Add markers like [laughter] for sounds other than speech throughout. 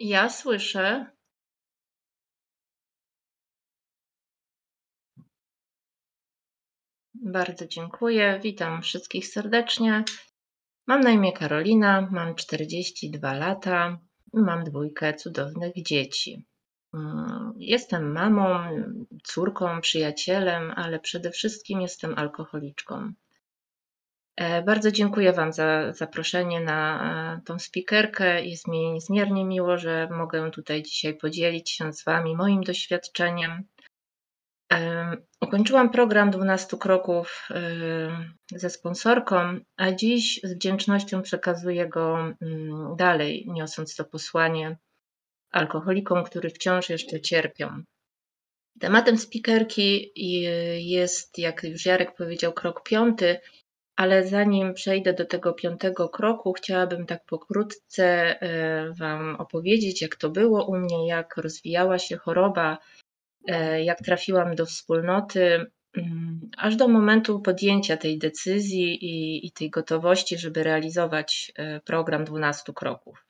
Ja słyszę. Bardzo dziękuję. Witam wszystkich serdecznie. Mam na imię Karolina, mam 42 lata, mam dwójkę cudownych dzieci. Mm, Jestem mamą, córką, przyjacielem, ale przede wszystkim jestem alkoholiczką. E, Bardzo dziękuję Wam za zaproszenie na e, tą spikerkę. Jest mi niezmiernie miło, że mogę tutaj dzisiaj podzielić się z Wami moim doświadczeniem. Em, Ukończyłam program 12 kroków ze sponsorką, a dziś z wdzięcznością przekazuję go mm, dalej, niosąc to posłanie alkoholikom, którzy wciąż jeszcze cierpią. Tematem spikerki jest, jak już Jarek powiedział, krok piąty, ale zanim przejdę do tego piątego kroku, chciałabym tak pokrótce e, Wam opowiedzieć, jak to było u mnie, jak rozwijała się choroba, e, jak trafiłam do wspólnoty, mm, aż do momentu podjęcia tej decyzji i, i tej gotowości, żeby realizować e, program 12 kroków.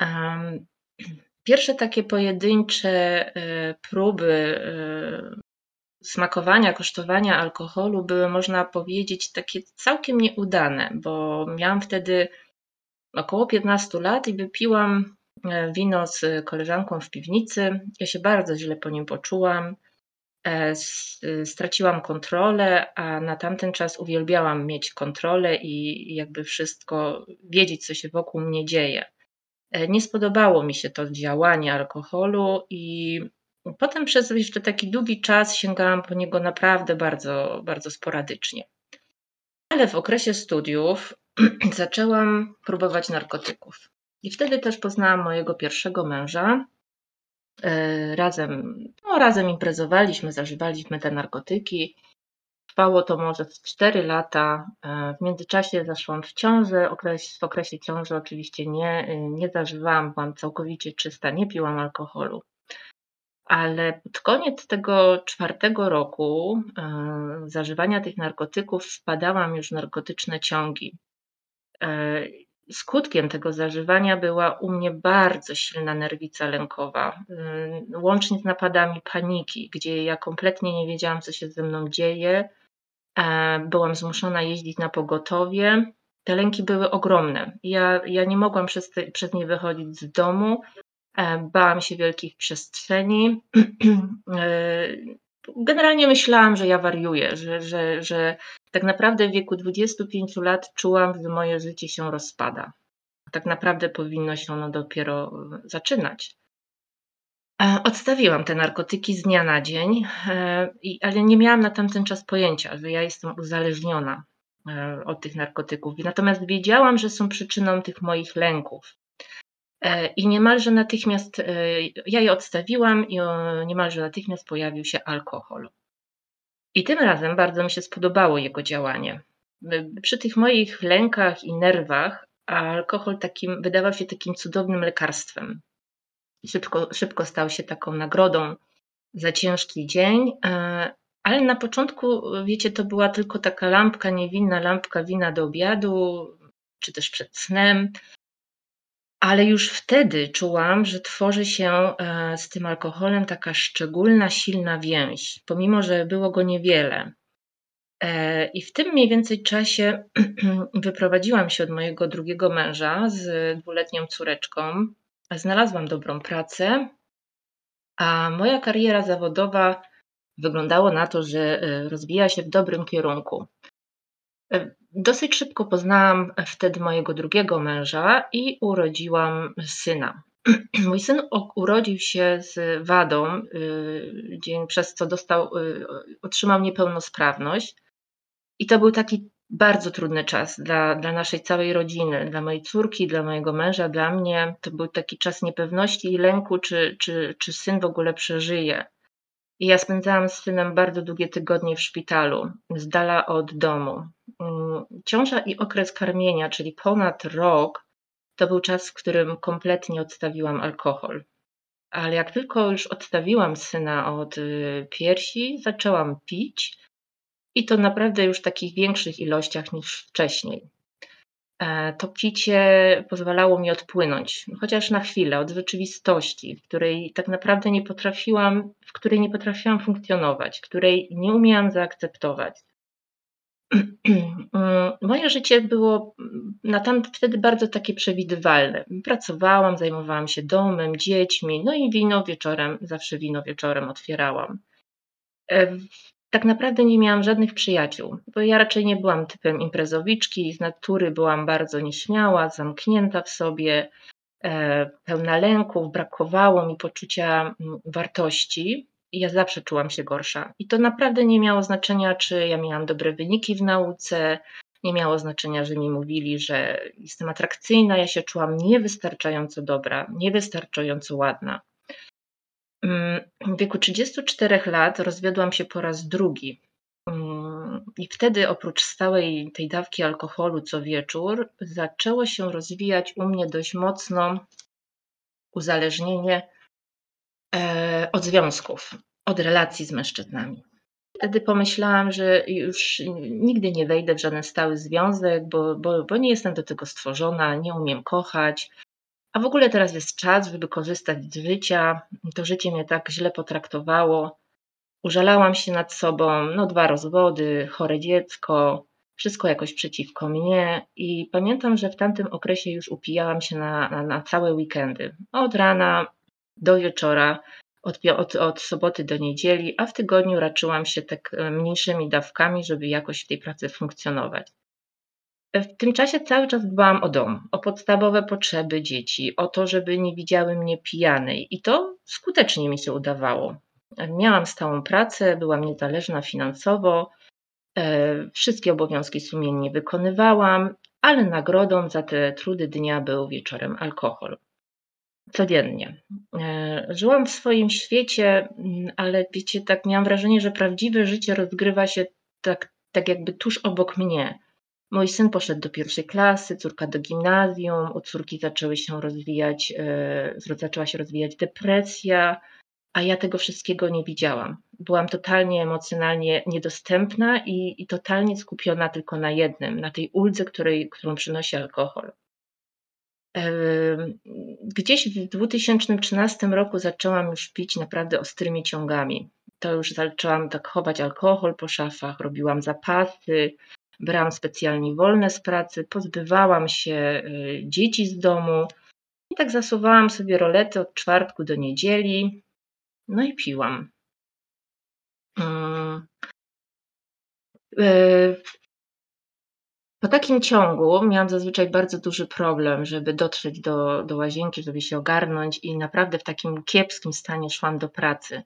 [clears throat] Pierwsze takie pojedyncze próby smakowania, kosztowania alkoholu były, można powiedzieć, takie całkiem nieudane, bo miałam wtedy około 15 lat i wypiłam e, wino z koleżanką w piwnicy. Ja się bardzo źle po nim poczułam. E, s- Straciłam kontrolę, a na tamten czas uwielbiałam mieć kontrolę i jakby wszystko wiedzieć, co się wokół mnie dzieje. E, Nie spodobało mi się to działanie alkoholu i potem przez jeszcze taki długi czas sięgałam po niego naprawdę bardzo, bardzo sporadycznie. Ale w okresie studiów [clears throat] zaczęłam próbować narkotyków. I wtedy też poznałam mojego pierwszego męża. E, Razem, no, razem imprezowaliśmy, zażywaliśmy te narkotyki. Trwało to może z 4 lata. E, W międzyczasie zaszłam w ciążę. Okres, w okresie ciąży oczywiście nie, nie zażywałam, byłam całkowicie czysta, nie piłam alkoholu. Ale pod koniec tego czwartego roku e, zażywania tych narkotyków wpadałam już w narkotyczne ciągi. E, Skutkiem tego zażywania była u mnie bardzo silna nerwica lękowa, y, łącznie z napadami paniki, gdzie ja kompletnie nie wiedziałam, co się ze mną dzieje. E, Byłam zmuszona jeździć na pogotowie. Te lęki były ogromne. Ja, ja nie mogłam przez, te, przez nie wychodzić z domu. E, Bałam się wielkich przestrzeni. [clears throat] E, Generalnie myślałam, że ja wariuję, że, że, że tak naprawdę w wieku 25 lat czułam, że moje życie się rozpada. Tak naprawdę powinno się ono dopiero zaczynać. E, Odstawiłam te narkotyki z dnia na dzień, ale nie miałam na tamten czas pojęcia, że ja jestem uzależniona od tych narkotyków. Natomiast wiedziałam, że są przyczyną tych moich lęków. E, I niemalże natychmiast e, ja je odstawiłam i o, niemalże natychmiast pojawił się alkohol. I tym razem bardzo mi się spodobało jego działanie. Przy tych moich lękach i nerwach alkohol takim, wydawał się takim cudownym lekarstwem. Szybko, szybko stał się taką nagrodą za ciężki dzień, e, ale na początku, wiecie, to była tylko taka lampka, niewinna lampka wina do obiadu, czy też przed snem. Ale już wtedy czułam, że tworzy się e, z tym alkoholem taka szczególna, silna więź, pomimo że było go niewiele. E, I w tym mniej więcej czasie [clears throat] wyprowadziłam się od mojego drugiego męża z dwuletnią córeczką. Znalazłam dobrą pracę, a moja kariera zawodowa wyglądało na to, że e, rozwija się w dobrym kierunku. Dosyć szybko poznałam wtedy mojego drugiego męża i urodziłam syna. [clears throat] Mój syn urodził się z wadą, y, przez co dostał, y, otrzymał niepełnosprawność. I to był taki bardzo trudny czas dla, dla naszej całej rodziny, dla mojej córki, dla mojego męża, dla mnie. To był taki czas niepewności i lęku, czy, czy, czy syn w ogóle przeżyje. Ja spędzałam z synem bardzo długie tygodnie w szpitalu, z dala od domu. Mm, Ciąża i okres karmienia, czyli ponad rok, to był czas, w którym kompletnie odstawiłam alkohol. Ale jak tylko już odstawiłam syna od y, piersi, zaczęłam pić i to naprawdę już w takich większych ilościach niż wcześniej. E, to picie pozwalało mi odpłynąć, chociaż na chwilę, od rzeczywistości, w której tak naprawdę nie potrafiłam w której nie potrafiłam funkcjonować, której nie umiałam zaakceptować. [clears throat] Moje życie było na tam wtedy bardzo takie przewidywalne. Pracowałam, zajmowałam się domem, dziećmi, no i wino wieczorem, zawsze wino wieczorem otwierałam. Tak naprawdę nie miałam żadnych przyjaciół, bo ja raczej nie byłam typem imprezowiczki, z natury byłam bardzo nieśmiała, zamknięta w sobie, e, pełna lęków, brakowało mi poczucia mm, wartości i ja zawsze czułam się gorsza. I to naprawdę nie miało znaczenia, czy ja miałam dobre wyniki w nauce, nie miało znaczenia, że mi mówili, że jestem atrakcyjna, ja się czułam niewystarczająco dobra, niewystarczająco ładna. Mm, w wieku 34 lat rozwiodłam się po raz drugi. Mm, I wtedy oprócz stałej tej dawki alkoholu co wieczór, zaczęło się rozwijać u mnie dość mocno uzależnienie e, od związków, od relacji z mężczyznami. Wtedy pomyślałam, że już nigdy nie wejdę w żaden stały związek, bo, bo, bo nie jestem do tego stworzona, nie umiem kochać, a w ogóle teraz jest czas, żeby korzystać z życia. To życie mnie tak źle potraktowało. Użalałam się nad sobą, no dwa rozwody, chore dziecko, wszystko jakoś przeciwko mnie. I pamiętam, że w tamtym okresie już upijałam się na, na, na całe weekendy. Od rana do wieczora, od, od, od soboty do niedzieli, a w tygodniu raczyłam się tak e, mniejszymi dawkami, żeby jakoś w tej pracy funkcjonować. W tym czasie cały czas dbałam o dom, o podstawowe potrzeby dzieci, o to, żeby nie widziały mnie pijanej i to skutecznie mi się udawało. Miałam stałą pracę, byłam niezależna finansowo, e, wszystkie obowiązki sumiennie wykonywałam, ale nagrodą za te trudy dnia był wieczorem alkohol. Codziennie. E, żyłam w swoim świecie, mm, ale wiecie, tak miałam wrażenie, że prawdziwe życie rozgrywa się tak, tak jakby tuż obok mnie Mój syn poszedł do pierwszej klasy, córka do gimnazjum, u córki zaczęły się rozwijać, e, zaczęła się rozwijać depresja, a ja tego wszystkiego nie widziałam. Byłam totalnie emocjonalnie niedostępna i, i totalnie skupiona tylko na jednym, na tej uldze, której, którą przynosi alkohol. Gdzieś w 2013 roku zaczęłam już pić naprawdę ostrymi ciągami. To już zaczęłam tak chować alkohol po szafach, robiłam zapasy, brałam specjalnie wolne z pracy, pozbywałam się y, dzieci z domu i tak zasuwałam sobie rolety od czwartku do niedzieli, no i piłam. Mm. Y, po takim ciągu miałam zazwyczaj bardzo duży problem, żeby dotrzeć do, do łazienki, żeby się ogarnąć, i naprawdę w takim kiepskim stanie szłam do pracy.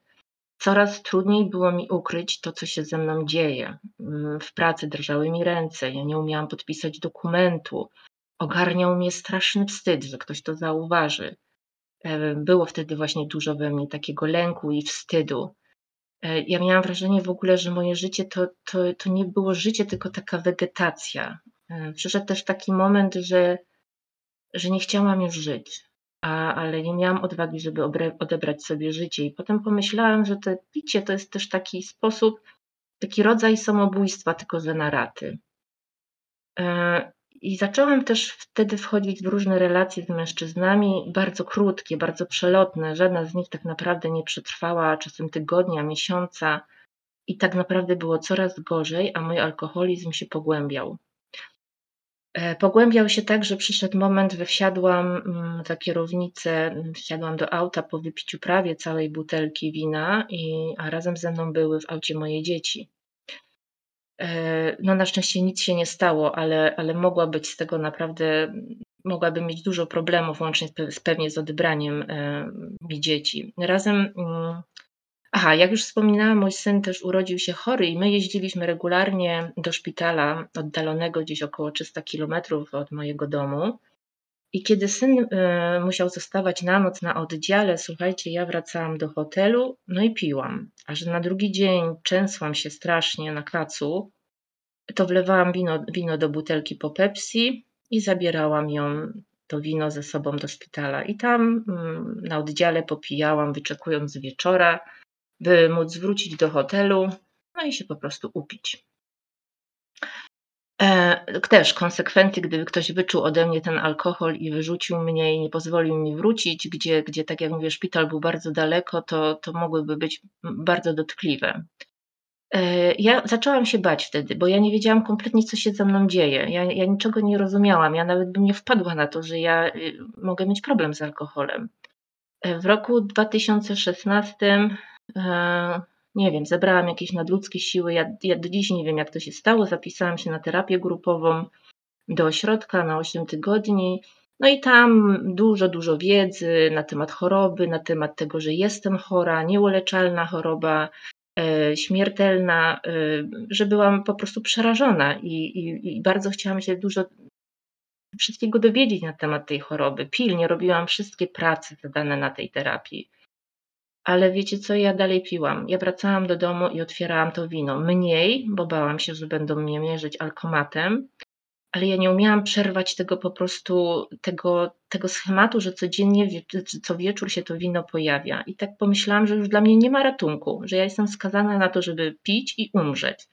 Coraz trudniej było mi ukryć to, co się ze mną dzieje. Mm, w pracy drżały mi ręce, ja nie umiałam podpisać dokumentu. Ogarniał mnie straszny wstyd, że ktoś to zauważy. E, było wtedy właśnie dużo we mnie takiego lęku i wstydu. E, ja miałam wrażenie w ogóle, że moje życie to, to, to nie było życie, tylko taka wegetacja. E, przyszedł też taki moment, że, że nie chciałam już żyć a, ale nie miałam odwagi, żeby odebrać sobie życie. I potem pomyślałam, że to picie to jest też taki sposób, taki rodzaj samobójstwa, tylko że na raty. E, I zaczęłam też wtedy wchodzić w różne relacje z mężczyznami, bardzo krótkie, bardzo przelotne. Żadna z nich tak naprawdę nie przetrwała czasem tygodnia, miesiąca. I tak naprawdę było coraz gorzej, a mój alkoholizm się pogłębiał. E, pogłębiał się tak, że przyszedł moment, że wsiadłam mm, za kierownicę, mm, wsiadłam do auta po wypiciu prawie całej butelki wina, i, a razem ze mną były w aucie moje dzieci. E, no na szczęście nic się nie stało, ale, ale mogła być z tego naprawdę, mogłabym mieć dużo problemów, łącznie z, pewnie z odebraniem e, mi dzieci. Razem mm, Aha, jak już wspominałam, mój syn też urodził się chory i my jeździliśmy regularnie do szpitala oddalonego gdzieś około 300 kilometrów od mojego domu. I kiedy syn y, musiał zostawać na noc na oddziale, słuchajcie, ja wracałam do hotelu, no i piłam. A że na drugi dzień częsłam się strasznie na kacu, to wlewałam wino, wino do butelki po Pepsi i zabierałam ją, to wino ze sobą do szpitala. I tam y, na oddziale popijałam, wyczekując wieczora by móc wrócić do hotelu, no i się po prostu upić. E, też konsekwencje, gdyby ktoś wyczuł ode mnie ten alkohol i wyrzucił mnie i nie pozwolił mi wrócić, gdzie gdzie tak jak mówię, szpital był bardzo daleko, to to mogłyby być bardzo dotkliwe. E, ja zaczęłam się bać wtedy, bo ja nie wiedziałam kompletnie, co się ze mną dzieje. Ja ja niczego nie rozumiałam. Ja nawet bym nie wpadła na to, że ja, y, mogę mieć problem z alkoholem. E, w roku 2016, nie wiem, zebrałam jakieś nadludzkie siły. Ja, ja do dziś nie wiem, jak to się stało. Zapisałam się na terapię grupową do ośrodka na 8 tygodni. No i tam dużo, dużo wiedzy na temat choroby, na temat tego, że jestem chora, nieuleczalna choroba, e, śmiertelna, e, że byłam po prostu przerażona i, i, i bardzo chciałam się dużo wszystkiego dowiedzieć na temat tej choroby. Pilnie robiłam wszystkie prace zadane na tej terapii. Ale wiecie co, ja dalej piłam. Ja wracałam do domu i otwierałam to wino. Mniej, bo bałam się, że będą mnie mierzyć alkomatem, ale ja nie umiałam przerwać tego po prostu, tego, tego schematu, że codziennie, co wieczór się to wino pojawia. I tak pomyślałam, że już dla mnie nie ma ratunku, że ja jestem skazana na to, żeby pić i umrzeć.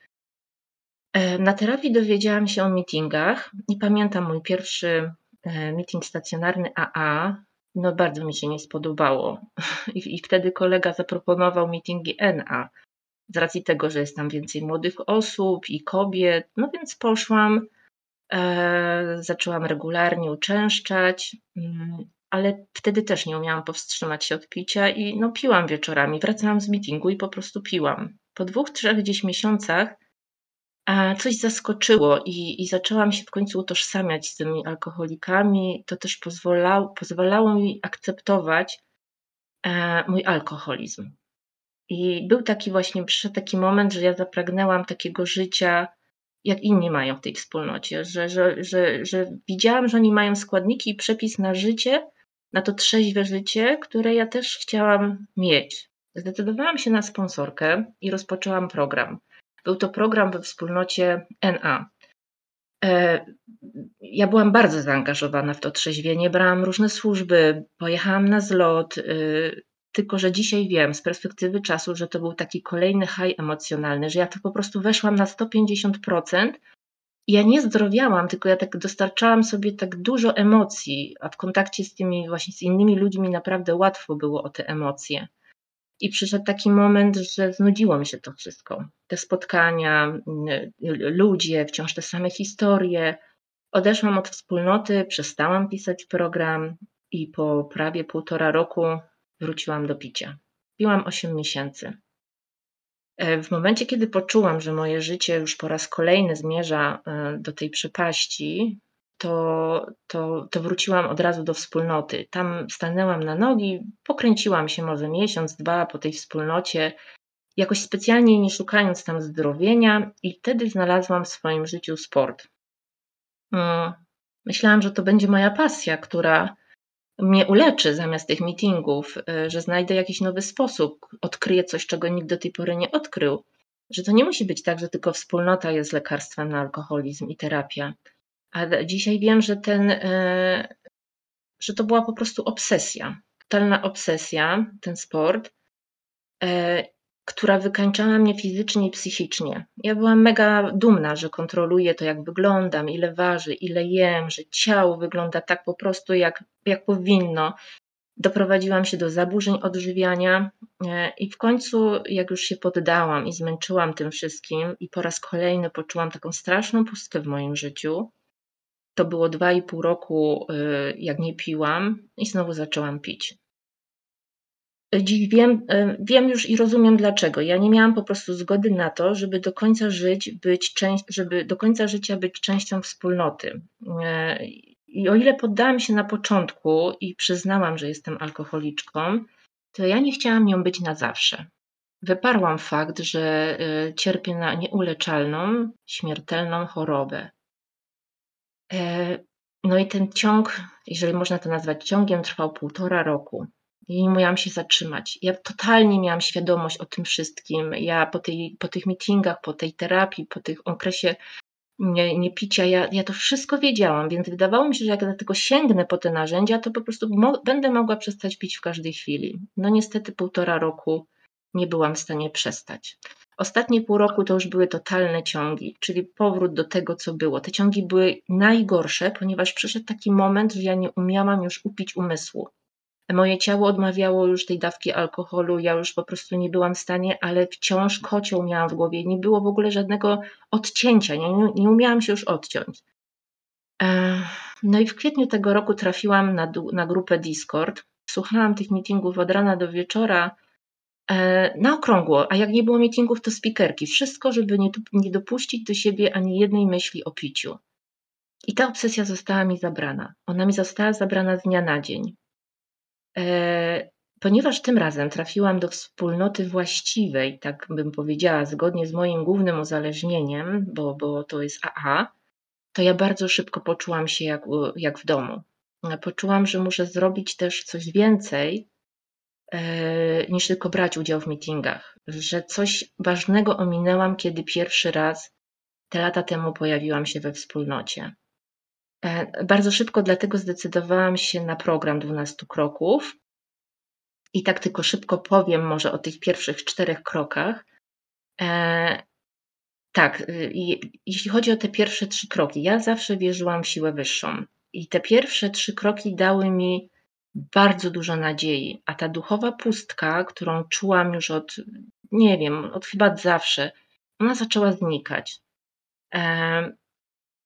E, na terapii dowiedziałam się o meetingach i pamiętam mój pierwszy e, meeting stacjonarny AA, no bardzo mi się nie spodobało. I, I, wtedy kolega zaproponował meetingi NA. Z racji tego, że jest tam więcej młodych osób i kobiet, no więc poszłam, e, zaczęłam regularnie uczęszczać, mm, ale wtedy też nie umiałam powstrzymać się od picia i no piłam wieczorami. Wracałam z meetingu i po prostu piłam. Po dwóch, trzech gdzieś miesiącach coś zaskoczyło i i zaczęłam się w końcu utożsamiać z tymi alkoholikami. To też pozwolało pozwalało mi akceptować, e, mój alkoholizm. I był taki właśnie przyszedł taki moment, że ja zapragnęłam takiego życia, jak inni mają w tej wspólnocie, że że że że widziałam, że oni mają składniki i przepis na życie, na to trzeźwe życie, które ja też chciałam mieć. Zdecydowałam się na sponsorkę i rozpoczęłam program. Był to program we wspólnocie NA. E, ja byłam bardzo zaangażowana w to trzeźwienie, brałam różne służby, pojechałam na zlot, y, tylko że dzisiaj wiem z perspektywy czasu, że to był taki kolejny haj emocjonalny, że ja to po prostu weszłam na 150%. I ja nie zdrowiałam, tylko ja tak dostarczałam sobie tak dużo emocji, a w kontakcie z tymi właśnie z innymi ludźmi naprawdę łatwo było o te emocje. I przyszedł taki moment, że znudziło mi się to wszystko. Te spotkania, mm, ludzie, wciąż te same historie. Odeszłam od wspólnoty, przestałam pisać program i po prawie półtora roku wróciłam do picia. Piłam 8 miesięcy. E, w momencie, kiedy poczułam, że moje życie już po raz kolejny zmierza e, do tej przepaści, to, to, to wróciłam od razu do wspólnoty. Tam stanęłam na nogi, pokręciłam się może miesiąc, dwa po tej wspólnocie, jakoś specjalnie nie szukając tam zdrowienia, i wtedy znalazłam w swoim życiu sport. Mm, myślałam, że to będzie moja pasja, która mnie uleczy zamiast tych meetingów, y, że znajdę jakiś nowy sposób, odkryję coś, czego nikt do tej pory nie odkrył. Że to nie musi być tak, że tylko wspólnota jest lekarstwem na alkoholizm i terapia ale dzisiaj wiem, że ten, e, że to była po prostu obsesja, totalna obsesja, ten sport, e, która wykańczała mnie fizycznie i psychicznie. Ja byłam mega dumna, że kontroluję to, jak wyglądam, ile waży, ile jem, że ciało wygląda tak po prostu, jak, jak powinno. Doprowadziłam się do zaburzeń odżywiania e, i w końcu, jak już się poddałam i zmęczyłam tym wszystkim, i po raz kolejny poczułam taką straszną pustkę w moim życiu, to było 2,5 roku, y, jak nie piłam i znowu zaczęłam pić. Dziś wiem, y, wiem już i rozumiem dlaczego. Ja nie miałam po prostu zgody na to, żeby do końca żyć, być część, żeby do końca życia być częścią wspólnoty. Y, I o ile poddałam się na początku i przyznałam, że jestem alkoholiczką, to ja nie chciałam nią być na zawsze. Wyparłam fakt, że cierpię na nieuleczalną, śmiertelną chorobę. E, no i ten ciąg, jeżeli można to nazwać ciągiem, trwał półtora roku. I nie się zatrzymać. Ja totalnie miałam świadomość o tym wszystkim. Ja po, tej, po tych meetingach, po tej terapii, po tych okresie nie, nie picia, ja, ja to wszystko wiedziałam, więc wydawało mi się, że jak do tego sięgnę po te narzędzia, to po prostu mo będę mogła przestać pić w każdej chwili. No niestety półtora roku nie byłam w stanie przestać. Ostatnie pół roku to już były totalne ciągi, czyli powrót do tego, co było. Te ciągi były najgorsze, ponieważ przyszedł taki moment, że ja nie umiałam już upić umysłu. Moje ciało odmawiało już tej dawki alkoholu, ja już po prostu nie byłam w stanie, ale wciąż kocioł miałam w głowie. Nie było w ogóle żadnego odcięcia, nie, nie umiałam się już odciąć. No i w kwietniu tego roku trafiłam na, na grupę Discord. Słuchałam tych meetingów od rana do wieczora e, na okrągło, a jak nie było meetingów, to spikerki. Wszystko, żeby nie, nie dopuścić do siebie ani jednej myśli o piciu. I ta obsesja została mi zabrana. Ona mi została zabrana z dnia na dzień. E, ponieważ tym razem trafiłam do wspólnoty właściwej, tak bym powiedziała, zgodnie z moim głównym uzależnieniem, bo, bo to jest AA, to ja bardzo szybko poczułam się jak, jak w domu. Poczułam, że muszę zrobić też coś więcej e, niż tylko brać udział w meetingach, że coś ważnego ominęłam, kiedy pierwszy raz te lata temu pojawiłam się we wspólnocie. E, bardzo szybko dlatego zdecydowałam się na program 12 kroków. I tak tylko szybko powiem może o tych pierwszych czterech krokach. E, tak, y, jeśli chodzi o te pierwsze trzy kroki, ja zawsze wierzyłam w siłę wyższą. I te pierwsze trzy kroki dały mi bardzo dużo nadziei, a ta duchowa pustka, którą czułam już od, nie wiem, od chyba zawsze, ona zaczęła znikać.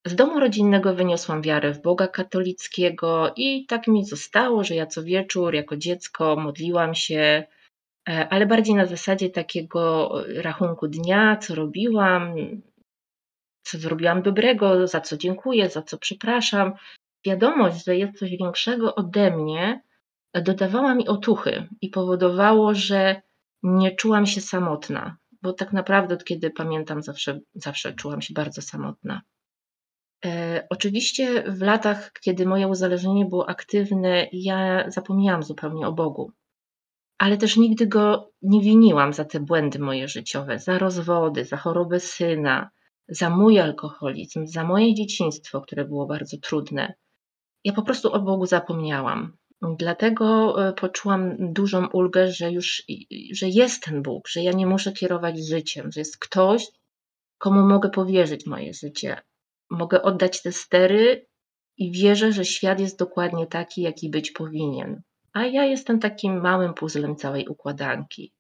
Z domu rodzinnego wyniosłam wiarę w Boga katolickiego i tak mi zostało, że ja co wieczór jako dziecko modliłam się, e, ale bardziej na zasadzie takiego rachunku dnia, co robiłam, co zrobiłam dobrego, za co dziękuję, za co przepraszam. Wiadomość, że jest coś większego ode mnie, dodawała mi otuchy i powodowało, że nie czułam się samotna, bo tak naprawdę od kiedy pamiętam, zawsze, zawsze czułam się bardzo samotna. E, oczywiście w latach, kiedy moje uzależnienie było aktywne, ja zapomniałam zupełnie o Bogu. Ale też nigdy go nie winiłam za te błędy moje życiowe, za rozwody, za chorobę syna, za mój alkoholizm, za moje dzieciństwo, które było bardzo trudne. Ja po prostu o Bogu zapomniałam. Dlatego e, poczułam dużą ulgę, że już że jest ten Bóg, że ja nie muszę kierować życiem, że jest ktoś, komu mogę powierzyć moje życie, mogę oddać te stery i wierzę, że świat jest dokładnie taki, jaki być powinien. A ja jestem takim małym puzzlem całej układanki.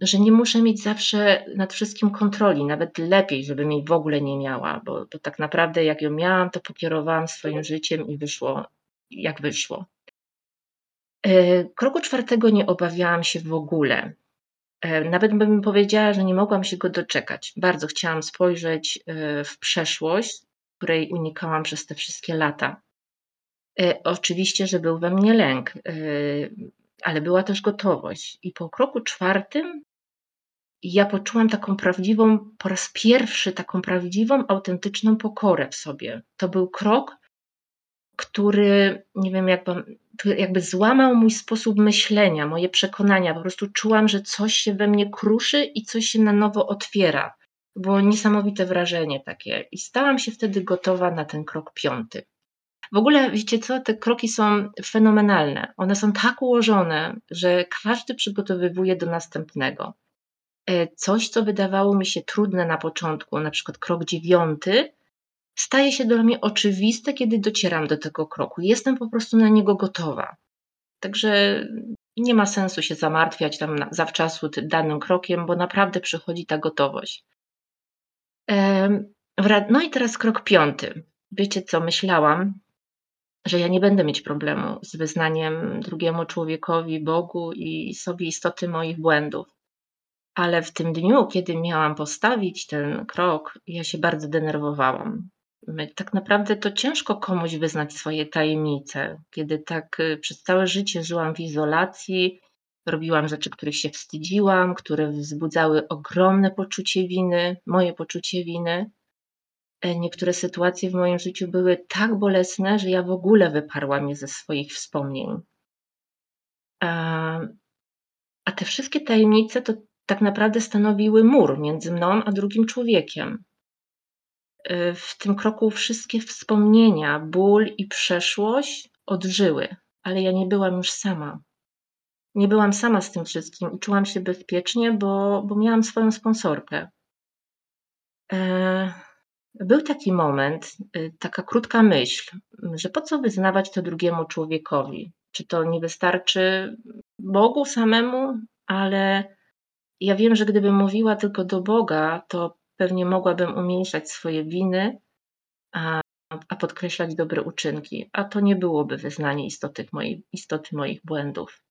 Że nie muszę mieć zawsze nad wszystkim kontroli, nawet lepiej, żeby jej w ogóle nie miała, bo, bo tak naprawdę jak ją miałam, to pokierowałam swoim życiem i wyszło jak wyszło. E, kroku czwartego nie obawiałam się w ogóle. E, nawet bym powiedziała, że nie mogłam się go doczekać. Bardzo chciałam spojrzeć e, w przeszłość, której unikałam przez te wszystkie lata. E, oczywiście, że był we mnie lęk, ale była też gotowość. I po kroku czwartym ja poczułam taką prawdziwą, po raz pierwszy taką prawdziwą, autentyczną pokorę w sobie. To był krok, który, nie wiem jak wam, jakby złamał mój sposób myślenia, moje przekonania. Po prostu czułam, że coś się we mnie kruszy i coś się na nowo otwiera. Było niesamowite wrażenie takie i stałam się wtedy gotowa na ten krok piąty. W ogóle, wiecie co, te kroki są fenomenalne. One są tak ułożone, że każdy przygotowywuje do następnego. E, coś, co wydawało mi się trudne na początku, na przykład krok dziewiąty, staje się dla mnie oczywiste, kiedy docieram do tego kroku. Jestem po prostu na niego gotowa. Także nie ma sensu się zamartwiać tam zawczasu danym krokiem, bo naprawdę przychodzi ta gotowość. No i teraz krok piąty. Wiecie co, myślałam, że ja nie będę mieć problemu z wyznaniem drugiemu człowiekowi, Bogu i sobie istoty moich błędów. Ale w tym dniu, kiedy miałam postawić ten krok, ja się bardzo denerwowałam tak naprawdę to ciężko komuś wyznać swoje tajemnice, kiedy tak y, przez całe życie żyłam w izolacji, robiłam rzeczy, których się wstydziłam, które wzbudzały ogromne poczucie winy, moje poczucie winy. E, niektóre sytuacje w moim życiu były tak bolesne, że ja w ogóle wyparłam je ze swoich wspomnień. A te wszystkie tajemnice to tak naprawdę stanowiły mur między mną a drugim człowiekiem. Y, w tym kroku wszystkie wspomnienia, ból i przeszłość odżyły, ale ja nie byłam już sama. nie byłam sama z tym wszystkim i czułam się bezpiecznie, bo, bo miałam swoją sponsorkę. E, był taki moment, y, taka krótka myśl, że po co wyznawać to drugiemu człowiekowi? Czy to nie wystarczy Bogu samemu? Ale ja wiem, że gdybym mówiła tylko do Boga, to pewnie mogłabym umniejszać swoje winy, a, a podkreślać dobre uczynki, a to nie byłoby wyznanie istoty, mojej, istoty moich błędów.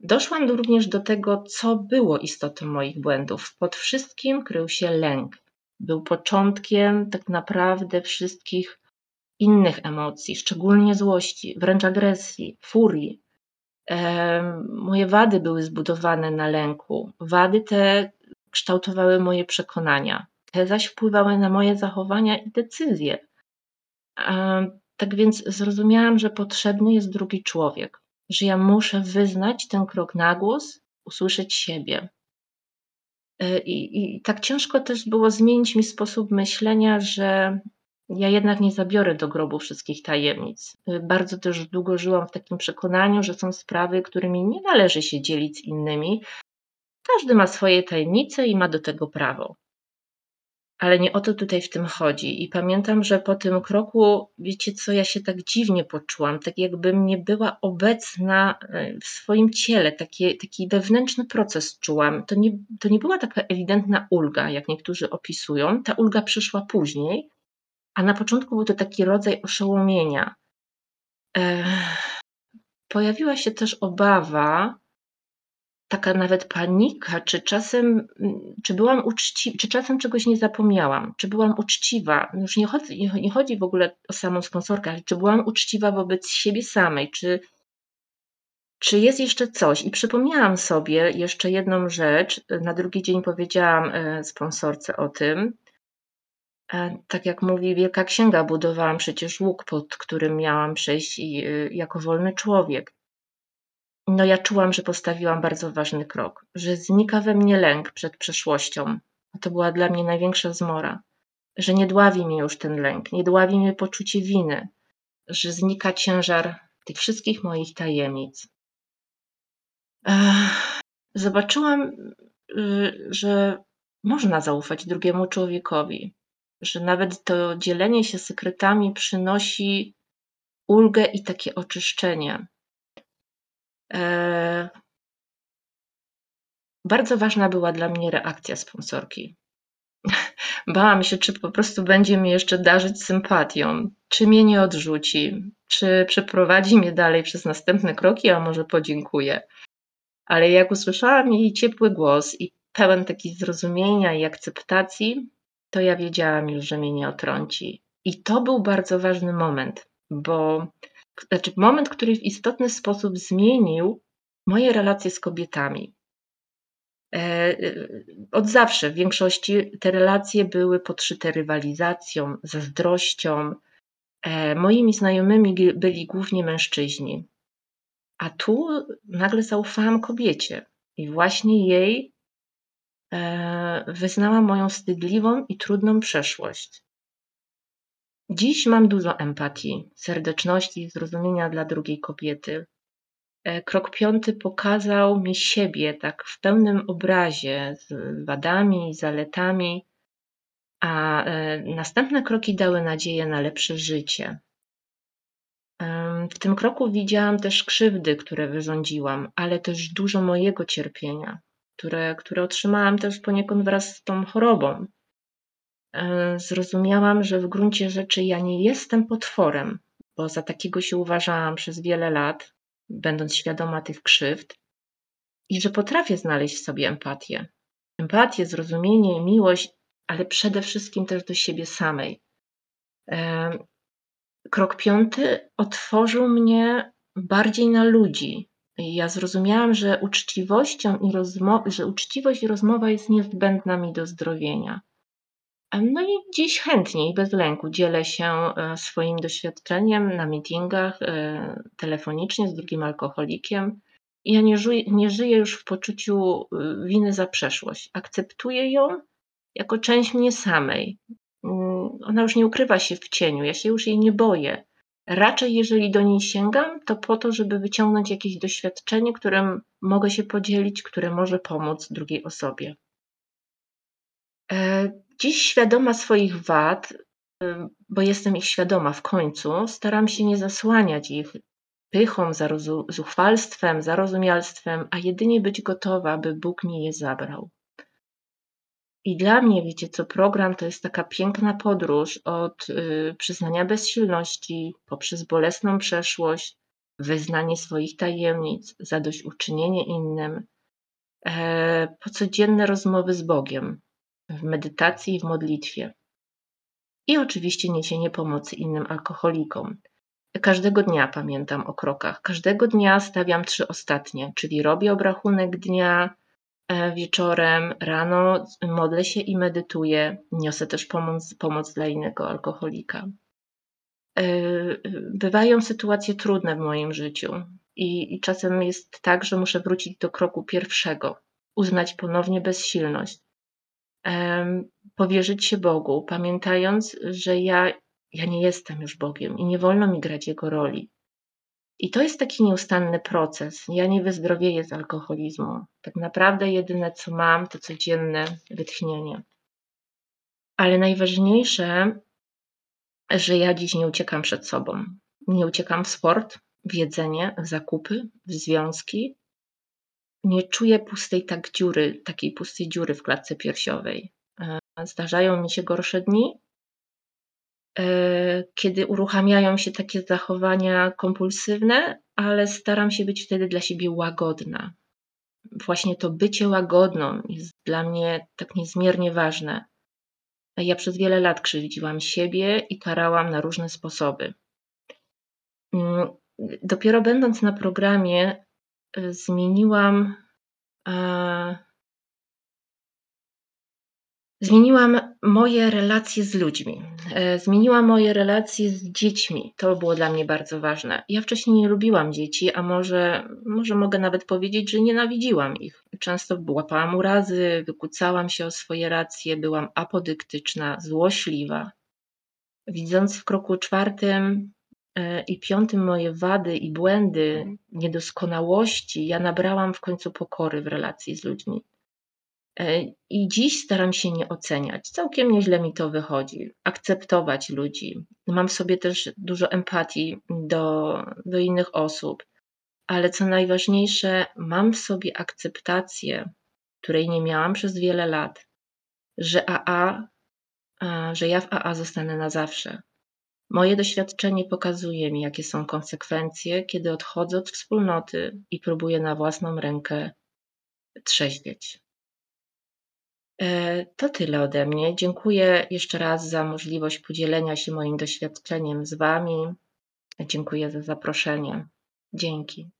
Doszłam również do tego, co było istotą moich błędów. Pod wszystkim krył się lęk. Był początkiem tak naprawdę wszystkich innych emocji, szczególnie złości, wręcz agresji, furii. Moje wady były zbudowane na lęku. Wady te kształtowały moje przekonania, te zaś wpływały na moje zachowania i decyzje. Tak więc zrozumiałam, że potrzebny jest drugi człowiek, że ja muszę wyznać ten krok na głos, usłyszeć siebie. E, I, I tak ciężko też było zmienić mi sposób myślenia, że ja jednak nie zabiorę do grobu wszystkich tajemnic. E, bardzo też długo żyłam w takim przekonaniu, że są sprawy, którymi nie należy się dzielić z innymi. Każdy ma swoje tajemnice i ma do tego prawo. Ale nie o to tutaj w tym chodzi. I pamiętam, że po tym kroku, wiecie co, ja się tak dziwnie poczułam, tak jakbym nie była obecna e, w swoim ciele, taki, taki wewnętrzny proces czułam. To nie, to nie była taka ewidentna ulga, jak niektórzy opisują. Ta ulga przyszła później, a na początku był to taki rodzaj oszołomienia. Ech, pojawiła się też obawa, taka nawet panika, czy czasem, czy byłam uczciwa, czy czasem czegoś nie zapomniałam, czy byłam uczciwa. Już nie chodzi, nie, nie chodzi w ogóle o samą sponsorkę, ale czy byłam uczciwa wobec siebie samej, czy, czy jest jeszcze coś? I przypomniałam sobie jeszcze jedną rzecz. Na drugi dzień powiedziałam e, sponsorce o tym. E, tak jak mówi Wielka Księga, budowałam przecież łuk, pod którym miałam przejść e, jako wolny człowiek. No ja czułam, że postawiłam bardzo ważny krok, że znika we mnie lęk przed przeszłością. To była dla mnie największa zmora, że nie dławi mnie już ten lęk, nie dławi mnie poczucie winy, że znika ciężar tych wszystkich moich tajemnic. Zobaczyłam, y, że można zaufać drugiemu człowiekowi, że nawet to dzielenie się sekretami przynosi ulgę i takie oczyszczenie. E, bardzo ważna była dla mnie reakcja sponsorki. [laughs] Bałam się, czy po prostu będzie mnie jeszcze darzyć sympatią, czy mnie nie odrzuci, czy przeprowadzi mnie dalej przez następne kroki, a może podziękuję. Ale jak usłyszałam jej ciepły głos i pełen takiej zrozumienia i akceptacji, to ja wiedziałam już, że mnie nie otrąci. I to był bardzo ważny moment, bo znaczy moment, który w istotny sposób zmienił moje relacje z kobietami. E, e, od zawsze w większości te relacje były podszyte rywalizacją, zazdrością. E, moimi znajomymi byli głównie mężczyźni. A tu nagle zaufałam kobiecie i właśnie jej wyznałam moją wstydliwą i trudną przeszłość. Dziś mam dużo empatii, serdeczności i zrozumienia dla drugiej kobiety. E, krok piąty pokazał mi siebie tak w pełnym obrazie, z wadami zaletami, a e, następne kroki dały nadzieję na lepsze życie. W tym kroku widziałam też krzywdy, które wyrządziłam, ale też dużo mojego cierpienia, które, które otrzymałam też poniekąd wraz z tą chorobą. E, zrozumiałam, że w gruncie rzeczy ja nie jestem potworem, bo za takiego się uważałam przez wiele lat, będąc świadoma tych krzywd, i że potrafię znaleźć w sobie empatię. Empatię, zrozumienie, miłość, ale przede wszystkim też do siebie samej. E, krok piąty otworzył mnie bardziej na ludzi. Ja zrozumiałam, że uczciwością i rozmo- że uczciwość i rozmowa jest niezbędna mi do zdrowienia. No i dziś chętnie i bez lęku dzielę się e, swoim doświadczeniem na meetingach, e, telefonicznie z drugim alkoholikiem. Ja nie nie żyję już w poczuciu e, winy za przeszłość. Akceptuję ją jako część mnie samej. Mm, ona już nie ukrywa się w cieniu, ja się już jej nie boję. Raczej, jeżeli do niej sięgam, to po to, żeby wyciągnąć jakieś doświadczenie, które mogę się podzielić, które może pomóc drugiej osobie. Dziś świadoma swoich wad, bo jestem ich świadoma w końcu, staram się nie zasłaniać ich pychą, zuchwalstwem, zarozumialstwem, a jedynie być gotowa, by Bóg mi je zabrał. I dla mnie, wiecie co, program to jest taka piękna podróż od y, przyznania bezsilności poprzez bolesną przeszłość, wyznanie swoich tajemnic, zadośćuczynienie innym, e, po codzienne rozmowy z Bogiem w medytacji i w modlitwie. I oczywiście niesienie pomocy innym alkoholikom. Każdego dnia pamiętam o krokach. Każdego dnia stawiam trzy ostatnie, czyli robię obrachunek dnia, E, wieczorem, rano modlę się i medytuję. Niosę też pomoc, pomoc dla innego alkoholika. E, bywają sytuacje trudne w moim życiu i, i czasem jest tak, że muszę wrócić do kroku pierwszego, uznać ponownie bezsilność, powierzyć się Bogu, pamiętając, że ja, ja nie jestem już Bogiem i nie wolno mi grać Jego roli. I to jest taki nieustanny proces. Ja nie wyzdrowieję z alkoholizmu. Tak naprawdę jedyne, co mam, to codzienne wytchnienie. Ale najważniejsze, że ja dziś nie uciekam przed sobą. Nie uciekam w sport, w jedzenie, w zakupy, w związki. Nie czuję pustej tak dziury, takiej pustej dziury w klatce piersiowej. E, zdarzają mi się gorsze dni, E, kiedy uruchamiają się takie zachowania kompulsywne, ale staram się być wtedy dla siebie łagodna. Właśnie to bycie łagodną jest dla mnie tak niezmiernie ważne. Ja przez wiele lat krzywdziłam siebie i karałam na różne sposoby. Mm, dopiero będąc na programie, e, zmieniłam e, Zmieniłam moje relacje z ludźmi, e, zmieniłam moje relacje z dziećmi. To było dla mnie bardzo ważne. Ja wcześniej nie lubiłam dzieci, a może, może mogę nawet powiedzieć, że nienawidziłam ich. Często łapałam urazy, wykucałam się o swoje racje, byłam apodyktyczna, złośliwa. Widząc w kroku czwartym i piątym moje wady i błędy, niedoskonałości, ja nabrałam w końcu pokory w relacji z ludźmi. E, I dziś staram się nie oceniać. Całkiem nieźle mi to wychodzi. Akceptować ludzi. Mam w sobie też dużo empatii do, do innych osób, ale co najważniejsze, mam w sobie akceptację, której nie miałam przez wiele lat, że AA, że ja w AA zostanę na zawsze. Moje doświadczenie pokazuje mi, jakie są konsekwencje, kiedy odchodzę od wspólnoty i próbuję na własną rękę trzeźwieć. E, to tyle ode mnie. Dziękuję jeszcze raz za możliwość podzielenia się moim doświadczeniem z Wami. Dziękuję za zaproszenie. Dzięki.